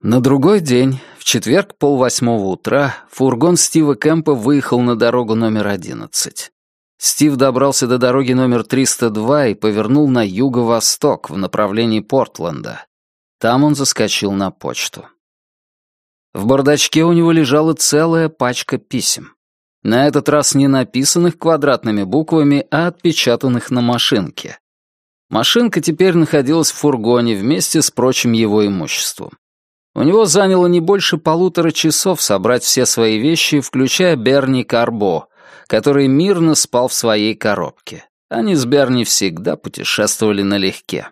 На другой день, в четверг полвосьмого утра, фургон Стива Кэмпа выехал на дорогу номер одиннадцать. Стив добрался до дороги номер 302 и повернул на юго-восток в направлении Портленда. Там он заскочил на почту. В бардачке у него лежала целая пачка писем. На этот раз не написанных квадратными буквами, а отпечатанных на машинке. Машинка теперь находилась в фургоне вместе с прочим его имуществом. У него заняло не больше полутора часов собрать все свои вещи, включая Берни Карбо, который мирно спал в своей коробке. Они с Берни всегда путешествовали налегке.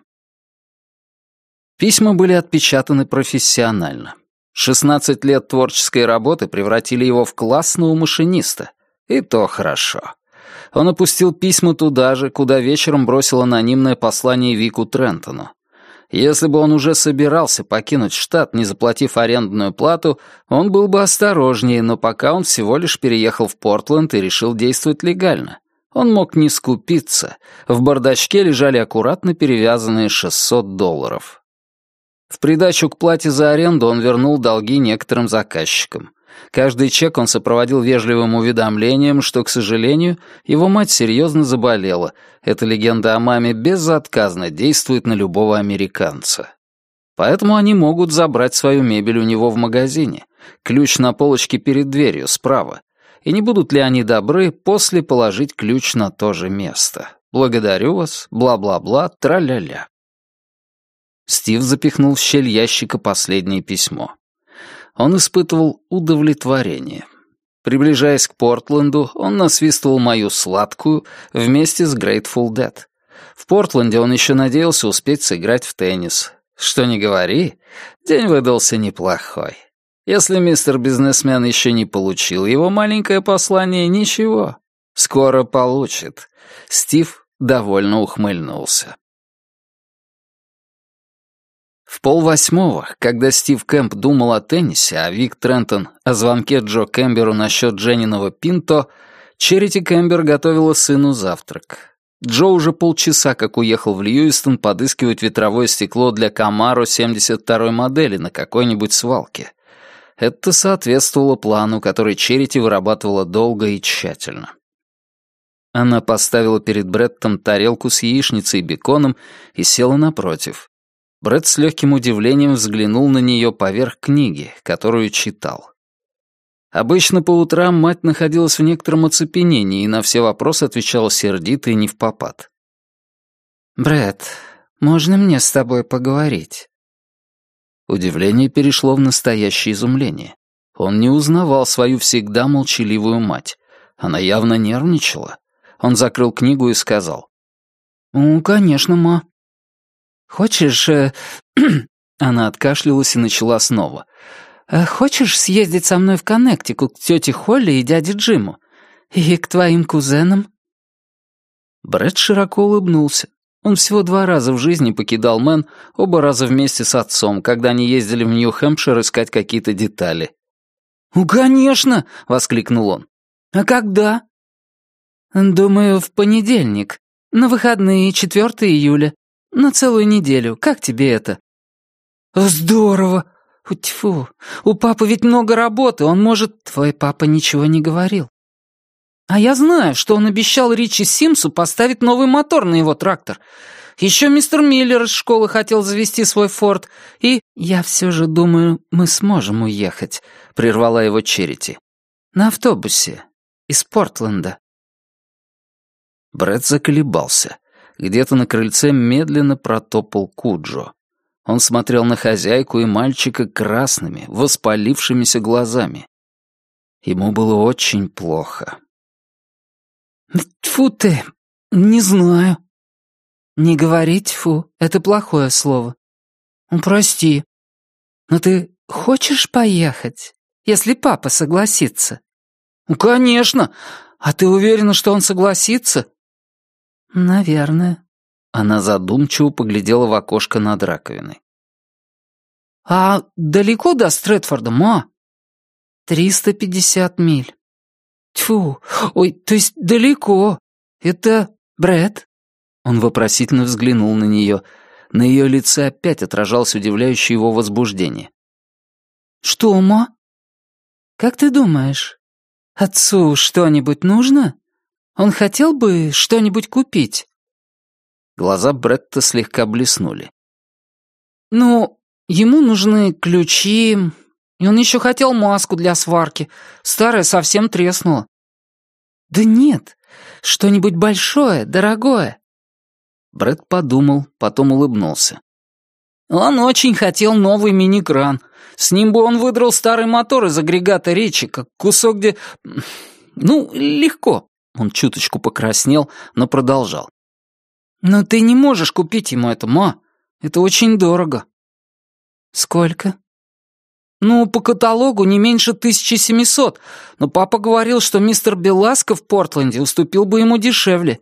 Письма были отпечатаны профессионально. 16 лет творческой работы превратили его в классного машиниста. И то хорошо. Он опустил письма туда же, куда вечером бросил анонимное послание Вику Трентону. Если бы он уже собирался покинуть штат, не заплатив арендную плату, он был бы осторожнее, но пока он всего лишь переехал в Портленд и решил действовать легально. Он мог не скупиться. В бардачке лежали аккуратно перевязанные 600 долларов. В придачу к плате за аренду он вернул долги некоторым заказчикам. Каждый чек он сопроводил вежливым уведомлением, что, к сожалению, его мать серьезно заболела. Эта легенда о маме безотказно действует на любого американца. Поэтому они могут забрать свою мебель у него в магазине. Ключ на полочке перед дверью, справа. И не будут ли они добры после положить ключ на то же место? Благодарю вас, бла-бла-бла, тра-ля-ля. Стив запихнул в щель ящика последнее письмо он испытывал удовлетворение. Приближаясь к Портленду, он насвистывал мою сладкую вместе с Grateful Dead. В Портленде он еще надеялся успеть сыграть в теннис. Что ни говори, день выдался неплохой. Если мистер бизнесмен еще не получил его маленькое послание, ничего. Скоро получит. Стив довольно ухмыльнулся. В полвосьмого, когда Стив Кэмп думал о теннисе, а Вик Трентон о звонке Джо Кэмберу насчет Дженниного Пинто, Черити Кэмбер готовила сыну завтрак. Джо уже полчаса как уехал в Льюистон подыскивать ветровое стекло для Камаро 72-й модели на какой-нибудь свалке. Это соответствовало плану, который Черити вырабатывала долго и тщательно. Она поставила перед Бреттом тарелку с яичницей и беконом и села напротив. Брэд с легким удивлением взглянул на нее поверх книги, которую читал. Обычно по утрам мать находилась в некотором оцепенении и на все вопросы отвечала сердито и не в попад. «Брэд, можно мне с тобой поговорить?» Удивление перешло в настоящее изумление. Он не узнавал свою всегда молчаливую мать. Она явно нервничала. Он закрыл книгу и сказал. «Ну, конечно, ма. «Хочешь...» э, Она откашлялась и начала снова. «Э, «Хочешь съездить со мной в Коннектикут к тете Холли и дяде Джиму? И к твоим кузенам?» Брэд широко улыбнулся. Он всего два раза в жизни покидал Мэн, оба раза вместе с отцом, когда они ездили в Нью-Хэмпшир искать какие-то детали. «Ну, конечно!» — воскликнул он. «А когда?» «Думаю, в понедельник. На выходные, 4 июля. На целую неделю. Как тебе это?» «Здорово! Тьфу, у папы ведь много работы, он может...» «Твой папа ничего не говорил». «А я знаю, что он обещал Ричи Симсу поставить новый мотор на его трактор. Еще мистер Миллер из школы хотел завести свой форт, и...» «Я все же думаю, мы сможем уехать», — прервала его Черити. «На автобусе. Из Портленда». Брэд заколебался. Где-то на крыльце медленно протопал Куджо. Он смотрел на хозяйку и мальчика красными, воспалившимися глазами. Ему было очень плохо. «Тьфу ты, не знаю». «Не говори тьфу, это плохое слово». «Прости». «Но ты хочешь поехать, если папа согласится?» «Конечно. А ты уверена, что он согласится?» «Наверное». Она задумчиво поглядела в окошко над раковиной. «А далеко до Стрэдфорда, ма?» «Триста пятьдесят миль». «Тьфу, ой, то есть далеко. Это Брэд?» Он вопросительно взглянул на нее. На ее лице опять отражалось удивляющее его возбуждение. «Что, ма?» «Как ты думаешь, отцу что-нибудь нужно? Он хотел бы что-нибудь купить?» Глаза Бретта слегка блеснули. «Ну, ему нужны ключи, и он еще хотел маску для сварки. Старая совсем треснула». «Да нет, что-нибудь большое, дорогое». Брэд подумал, потом улыбнулся. Он очень хотел новый мини-кран. С ним бы он выдрал старый мотор из агрегата речи, как кусок где... Ну, легко. Он чуточку покраснел, но продолжал. «Но ты не можешь купить ему это, ма. Это очень дорого». «Сколько?» «Ну, по каталогу не меньше 1700, но папа говорил, что мистер Беласко в Портленде уступил бы ему дешевле.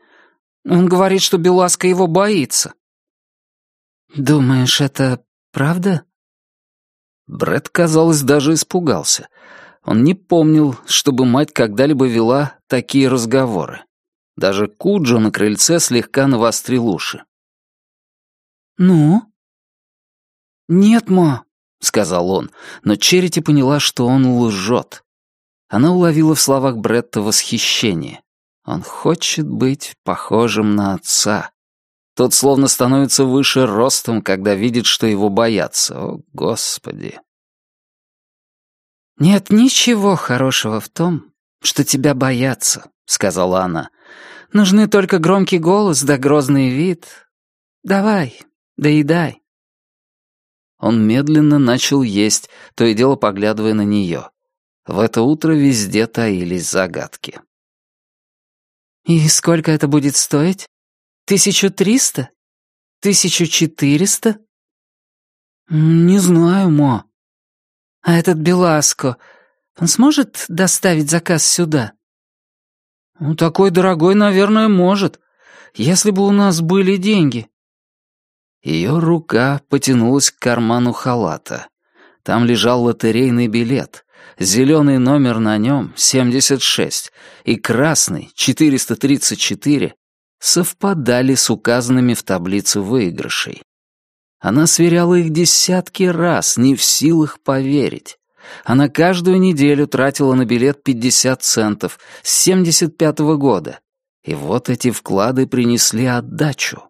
Он говорит, что Беласко его боится». «Думаешь, это правда?» Бред, казалось, даже испугался. Он не помнил, чтобы мать когда-либо вела такие разговоры. Даже Куджо на крыльце слегка навострил уши. «Ну?» «Нет, ма», — сказал он, но Черити поняла, что он лжет. Она уловила в словах Бретта восхищение. Он хочет быть похожим на отца. Тот словно становится выше ростом, когда видит, что его боятся. О, Господи! «Нет ничего хорошего в том, что тебя боятся», — сказала она. «Нужны только громкий голос да грозный вид. Давай, доедай». Он медленно начал есть, то и дело поглядывая на нее. В это утро везде таились загадки. «И сколько это будет стоить?» Тысячу триста? Тысячу четыреста? Не знаю, Мо. А этот Беласко, он сможет доставить заказ сюда? Ну, такой дорогой, наверное, может. Если бы у нас были деньги. Ее рука потянулась к карману халата. Там лежал лотерейный билет. Зеленый номер на нем — 76, и красный — 434, совпадали с указанными в таблице выигрышей. Она сверяла их десятки раз, не в силах поверить. Она каждую неделю тратила на билет 50 центов с 75 -го года. И вот эти вклады принесли отдачу.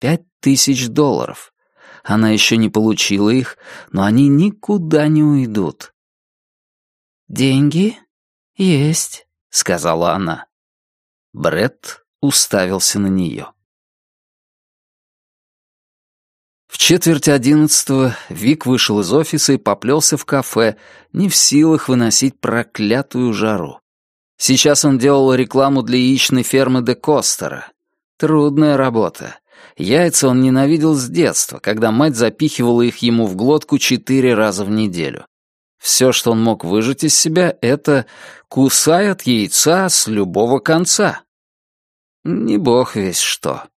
Пять тысяч долларов. Она еще не получила их, но они никуда не уйдут. «Деньги есть», — сказала она. Бред уставился на нее. Четверть одиннадцатого Вик вышел из офиса и поплелся в кафе, не в силах выносить проклятую жару. Сейчас он делал рекламу для яичной фермы де Костера. Трудная работа. Яйца он ненавидел с детства, когда мать запихивала их ему в глотку четыре раза в неделю. Все, что он мог выжать из себя, это «кусай от яйца с любого конца». Не бог весь что.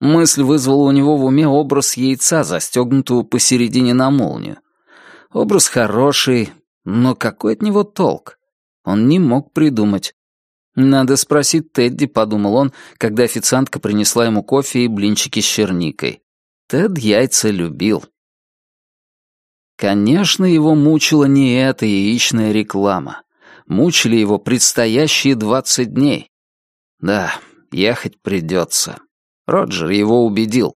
Мысль вызвала у него в уме образ яйца, застегнутого посередине на молнию. Образ хороший, но какой от него толк? Он не мог придумать. «Надо спросить Тедди», — подумал он, когда официантка принесла ему кофе и блинчики с черникой. Тед яйца любил. Конечно, его мучила не эта яичная реклама. Мучили его предстоящие двадцать дней. Да, ехать придется. Роджер его убедил.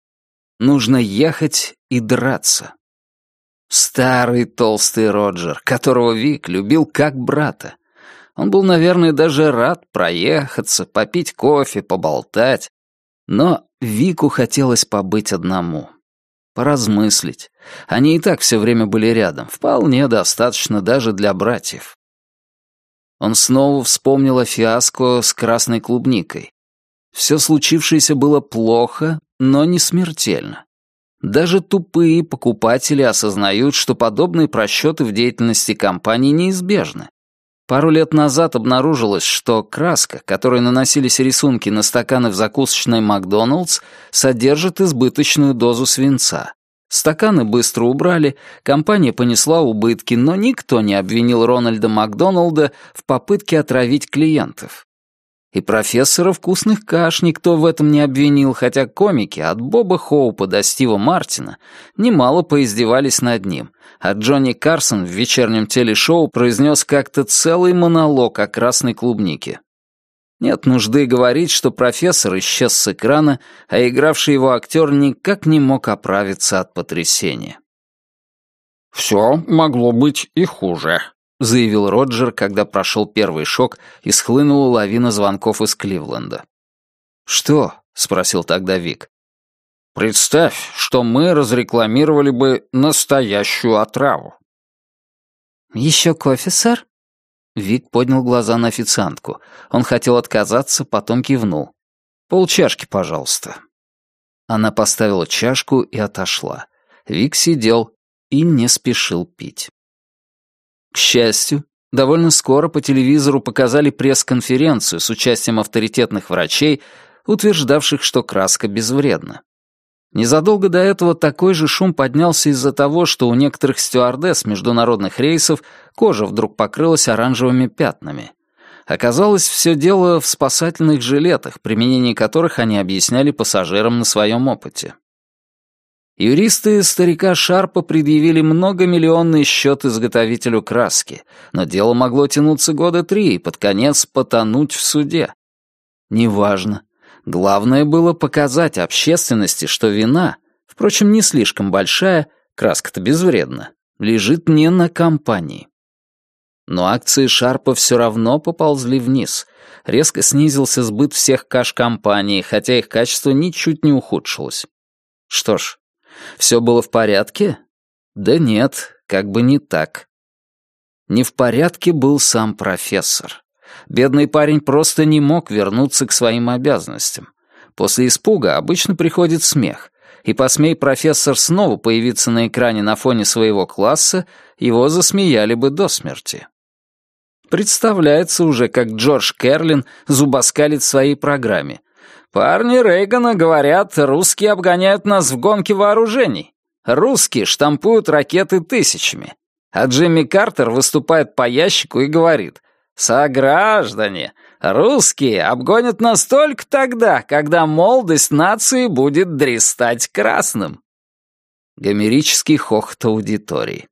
Нужно ехать и драться. Старый толстый Роджер, которого Вик любил как брата. Он был, наверное, даже рад проехаться, попить кофе, поболтать. Но Вику хотелось побыть одному. Поразмыслить. Они и так все время были рядом. Вполне достаточно даже для братьев. Он снова вспомнил о фиаско с красной клубникой. Все случившееся было плохо, но не смертельно. Даже тупые покупатели осознают, что подобные просчеты в деятельности компании неизбежны. Пару лет назад обнаружилось, что краска, которой наносились рисунки на стаканы в закусочной «Макдоналдс», содержит избыточную дозу свинца. Стаканы быстро убрали, компания понесла убытки, но никто не обвинил Рональда Макдоналда в попытке отравить клиентов. И профессора вкусных каш никто в этом не обвинил, хотя комики от Боба Хоупа до Стива Мартина немало поиздевались над ним, а Джонни Карсон в вечернем телешоу произнес как-то целый монолог о красной клубнике. Нет нужды говорить, что профессор исчез с экрана, а игравший его актер никак не мог оправиться от потрясения. «Все могло быть и хуже», заявил Роджер, когда прошел первый шок и схлынула лавина звонков из Кливленда. «Что?» — спросил тогда Вик. «Представь, что мы разрекламировали бы настоящую отраву». «Еще кофе, сэр?» Вик поднял глаза на официантку. Он хотел отказаться, потом кивнул. «Полчашки, пожалуйста». Она поставила чашку и отошла. Вик сидел и не спешил пить. К счастью, довольно скоро по телевизору показали пресс-конференцию с участием авторитетных врачей, утверждавших, что краска безвредна. Незадолго до этого такой же шум поднялся из-за того, что у некоторых стюардесс международных рейсов кожа вдруг покрылась оранжевыми пятнами. Оказалось, все дело в спасательных жилетах, применение которых они объясняли пассажирам на своем опыте. Юристы старика Шарпа предъявили многомиллионный счет изготовителю краски, но дело могло тянуться года три и под конец потонуть в суде. Неважно. Главное было показать общественности, что вина, впрочем, не слишком большая, краска-то безвредна, лежит не на компании. Но акции Шарпа все равно поползли вниз. Резко снизился сбыт всех каш-компаний, хотя их качество ничуть не ухудшилось. Что ж, все было в порядке? Да нет, как бы не так. Не в порядке был сам профессор. Бедный парень просто не мог вернуться к своим обязанностям. После испуга обычно приходит смех, и посмей профессор снова появиться на экране на фоне своего класса, его засмеяли бы до смерти. Представляется уже, как Джордж Керлин зубоскалит своей программе — Парни Рейгана говорят, русские обгоняют нас в гонке вооружений. Русские штампуют ракеты тысячами. А Джимми Картер выступает по ящику и говорит, «Сограждане, русские обгонят нас только тогда, когда молодость нации будет дрестать красным». Гомерический хохот аудитории.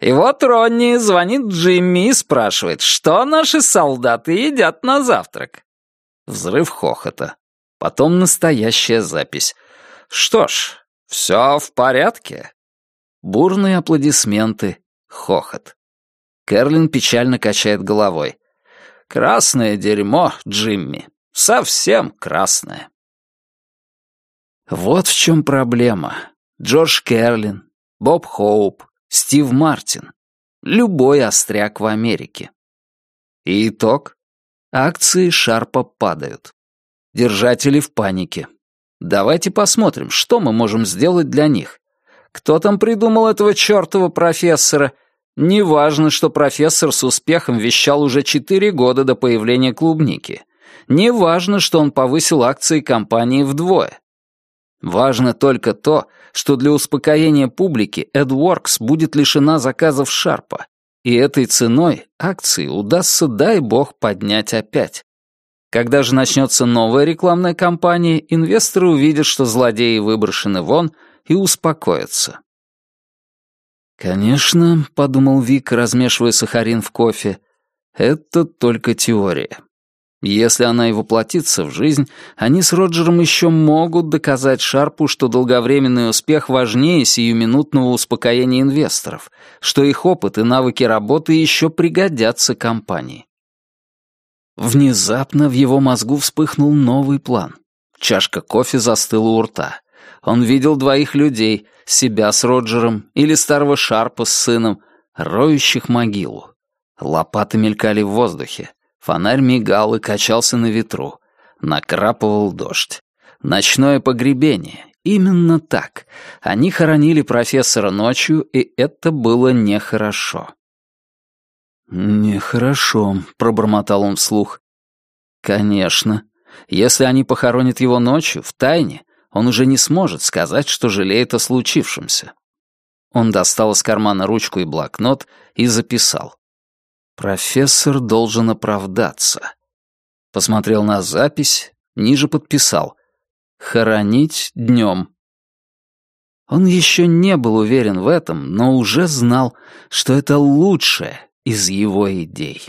И вот Ронни звонит Джимми и спрашивает, что наши солдаты едят на завтрак. Взрыв хохота. Потом настоящая запись. Что ж, все в порядке. Бурные аплодисменты, хохот. Кэрлин печально качает головой. «Красное дерьмо, Джимми. Совсем красное». Вот в чем проблема. Джордж Керлин, Боб Хоуп, Стив Мартин. Любой остряк в Америке. И итог? Акции Шарпа падают. Держатели в панике. Давайте посмотрим, что мы можем сделать для них. Кто там придумал этого чертова профессора? Неважно, что профессор с успехом вещал уже четыре года до появления клубники. Неважно, что он повысил акции компании вдвое. Важно только то, что для успокоения публики AdWorks будет лишена заказов Шарпа, и этой ценой акции удастся, дай бог, поднять опять. Когда же начнется новая рекламная кампания, инвесторы увидят, что злодеи выброшены вон, и успокоятся. «Конечно», — подумал Вик, размешивая сахарин в кофе, — «это только теория. Если она и воплотится в жизнь, они с Роджером еще могут доказать Шарпу, что долговременный успех важнее сиюминутного успокоения инвесторов, что их опыт и навыки работы еще пригодятся компании. Внезапно в его мозгу вспыхнул новый план. Чашка кофе застыла у рта. Он видел двоих людей, себя с Роджером или старого Шарпа с сыном, роющих могилу. Лопаты мелькали в воздухе. Фонарь мигал и качался на ветру. Накрапывал дождь. Ночное погребение. Именно так. Они хоронили профессора ночью, и это было нехорошо. «Нехорошо», — пробормотал он вслух. «Конечно. Если они похоронят его ночью, в тайне, он уже не сможет сказать, что жалеет о случившемся». Он достал из кармана ручку и блокнот и записал. Профессор должен оправдаться. Посмотрел на запись, ниже подписал. «Хоронить днем». Он еще не был уверен в этом, но уже знал, что это лучшее из его идей.